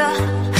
the